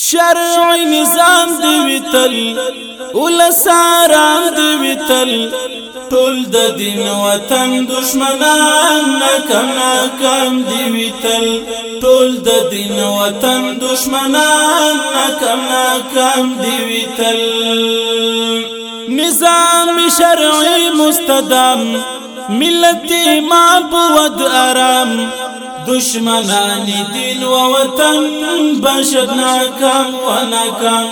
شرعي نظام دي ویتل ول ساران دی ویتل ټول د دین وطن دشمنان ناکم ناکم دي ویتل طول دا دين وطن دشمنان ناکم ناکم دي ویتل نظام شرعي مستدام ملتي ما بود آرام دشمنان دین و وطن بشد ناکام و ناکام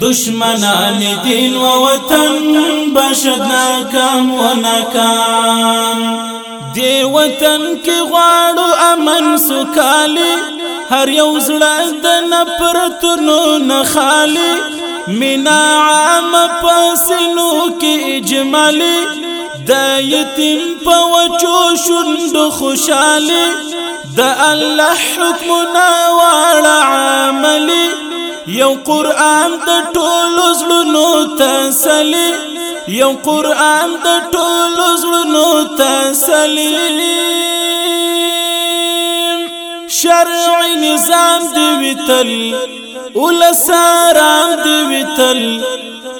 دشمنان دین و وطن بشد ناکام و ناکام دی وطن کې غواړو امن سکالي هر یو زړه د نفرتونو نه خالي مینا عام پسنو کې اجمالي د یتیم په وچو شوندو خوشاله د الله حکم نه واړه عملي یو قران د ټولو زړونو تسلی یو قران د ټولو زړونو تسلی شرعي نظام دی وتل ول سارام دی وتل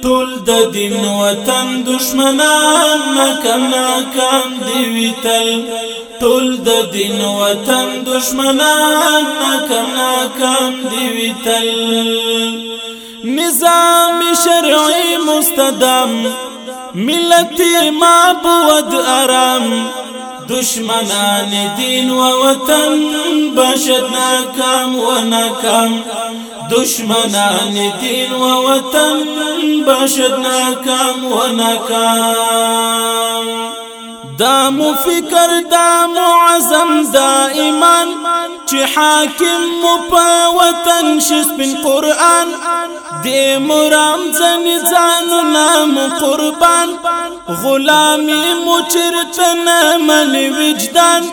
ټول د دین وطن دشمنان ناکام ناکام دی ویتل ټول د دین وطن دشمنان ناکام ناکام دی ویتل نظام شرعي مستدام ملت معبود آرام دشمنان دین و وطن باشد ناکام و ناکام دشمنان دین و وطن باشد ناکام و ناکام دا مو فکر دا معظم دا ایمان چې حاکم مو په وطن شي سپین قران د مرام ځن ځانو نام قربان غلامی مچرتن من وجدان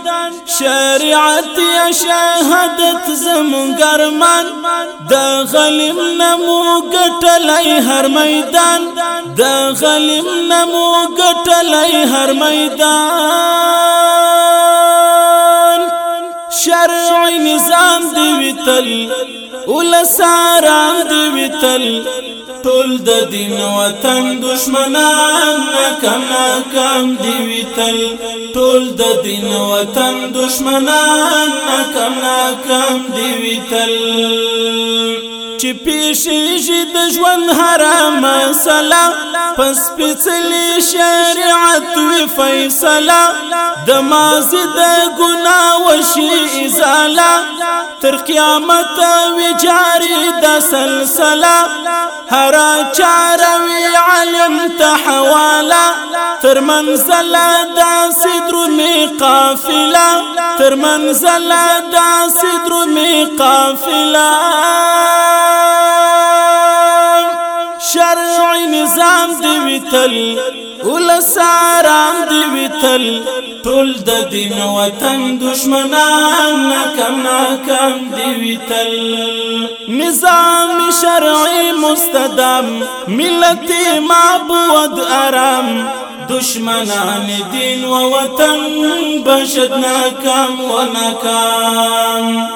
شریعت یا شهادت زمون ګرمان د غلیم نمو ګټلای هر میدان د غلیم نمو ګټلای هر میدان شرعي نظام دی وتل ولساران دی وتل ټول د دین وطن دشمنان ناکام ناکام دی وتل ټول د دین وطن دشمنان ناکام ناکام دی وتل چې پیشیږي د ژوند هره مسله پس پېڅلې شریعت وی فیصله د ماضي د ګناه وشي ازاله تر قیامت وی جاری د سلسله هر چاره وی علم تحواله تر منزله د سدر می قافله تر منزله د سدر می قافله نظام دی ویتل ول سارام دی ویتل ټول د دین وطن دشمنان ناکم ناکم دی ویتل نظام شرعي مستدام ملتي معبود آرام دشمنان دین و وطن بشد ناکام و ناکام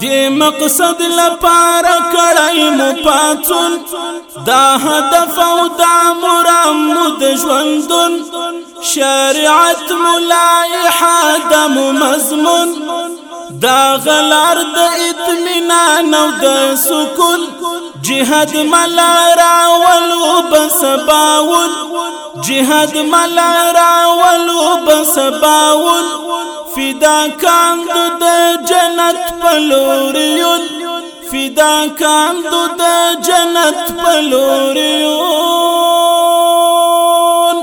دی مقصد لپاره کړای مو پاتون دا هدف او دا مرام د ژوندون شریعت ملایحه د مضمون دا غلار د اطمینان او د سکون جهاد مل راولو بس باول جهاد مل راولو بس باول فدا كان د جنت في فدا كان دا جنت بلوريون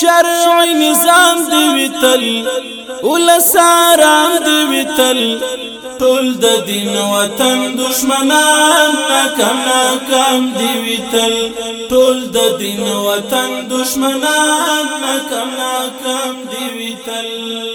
شرع نظام دي بتل ولا سارا دي بتل ټول د دین وطن دشمنان ناکام ناکام دی ویتل ټول د دین وطن دشمنان ناکام ناکام دی ویتل